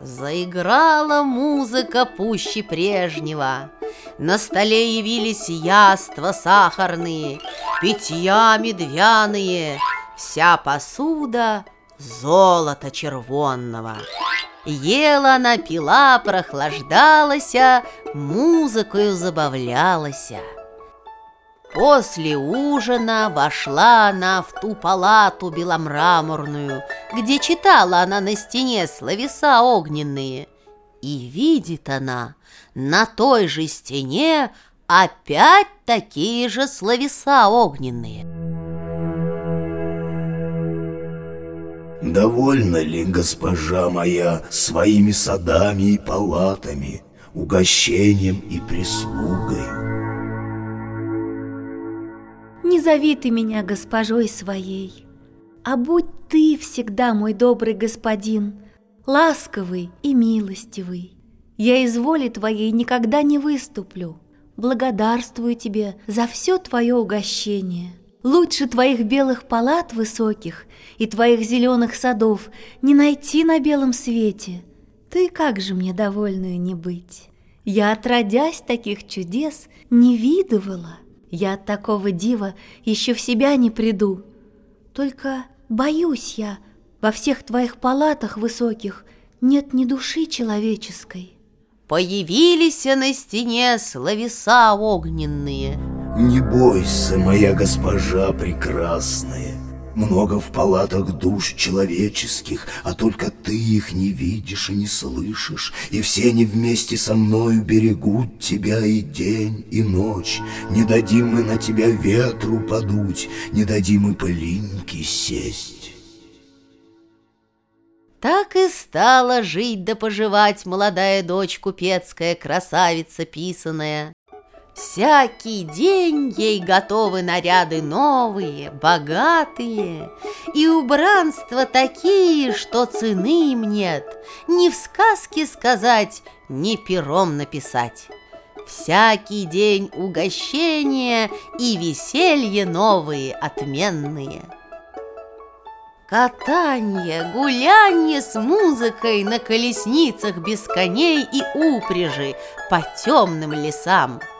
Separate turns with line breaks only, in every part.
Заиграла музыка пуще прежнего. На столе явились яства сахарные, питья медвяные, Вся посуда золота червонного. Ела она, пила, прохлаждалась, музыкою забавлялась. После ужина вошла она в ту палату беломраморную, где читала она на стене словеса огненные. И видит она на той же стене опять такие же словеса огненные.
Довольна ли госпожа моя своими садами и палатами, угощением и прислугой?
Зови ты меня госпожой своей, а будь ты всегда мой добрый господин, ласковый и милостивый. Я из воли твоей никогда не выступлю. Благодарствую тебе за все твое угощение. Лучше твоих белых палат высоких и твоих зеленых садов не найти на белом свете. Ты как же мне довольную не быть? Я, отродясь таких чудес, не видывала. Я от такого дива еще в себя не приду. Только боюсь я, во всех твоих палатах высоких нет ни души человеческой.
Появились на стене словеса огненные —
не бойся, моя госпожа прекрасная, много в палатах душ человеческих, а только ты их не видишь и не слышишь, и все они вместе со мною берегут тебя и день, и ночь. Не дадим мы на тебя ветру подуть, не дадим и пылинки сесть.
Так и стала жить да поживать молодая дочь купецкая, красавица писаная. Всякий день ей готовы наряды новые, богатые, И убранства такие, что цены им нет, Ни в сказке сказать, ни пером написать. Всякий день угощения и веселье новые, отменные. Катанье, гулянье с музыкой на колесницах без коней и упряжи по темным лесам –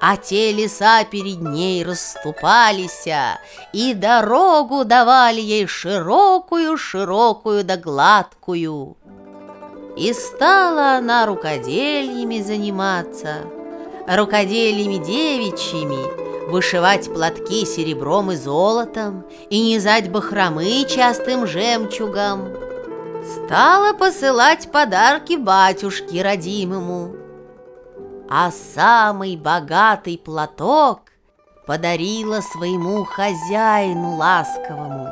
а те леса перед ней расступались, и дорогу давали ей широкую-широкую да гладкую. И стала она рукодельями заниматься, рукодельями девичьими, вышивать платки серебром и золотом и низать бахромы частым жемчугом. Стала посылать подарки батюшке родимому – а самый богатый платок подарила своему хозяину ласковому.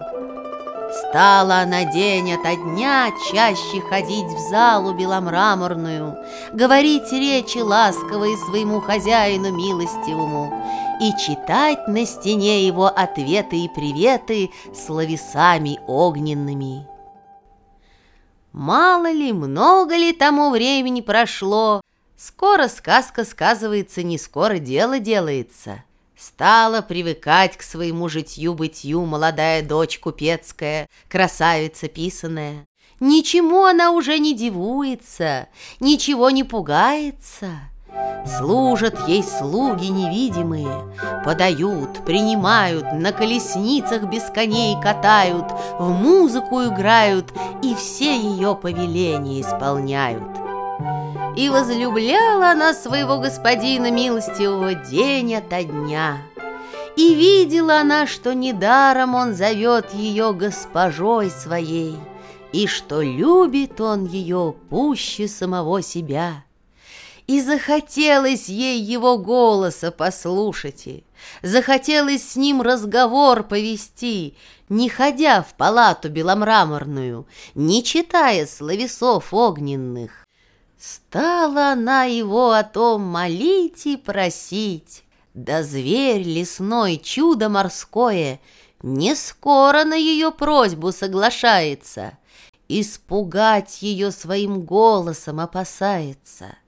Стала она день ото дня чаще ходить в залу беломраморную, говорить речи ласковые своему хозяину милостивому и читать на стене его ответы и приветы словесами огненными. Мало ли, много ли тому времени прошло, Скоро сказка сказывается, не скоро дело делается. Стала привыкать к своему житью-бытию молодая дочь купецкая, красавица писаная. Ничему она уже не дивуется, ничего не пугается. Служат ей слуги невидимые, подают, принимают, на колесницах без коней катают, в музыку играют и все ее повеления исполняют. И возлюбляла она своего господина милостивого день ото дня. И видела она, что недаром он зовет ее госпожой своей, И что любит он ее пуще самого себя. И захотелось ей его голоса послушать, Захотелось с ним разговор повести, Не ходя в палату беломраморную, Не читая словесов огненных. Стала она его о том молить и просить. Да зверь лесной, чудо морское, Не скоро на ее просьбу соглашается, Испугать ее своим голосом опасается —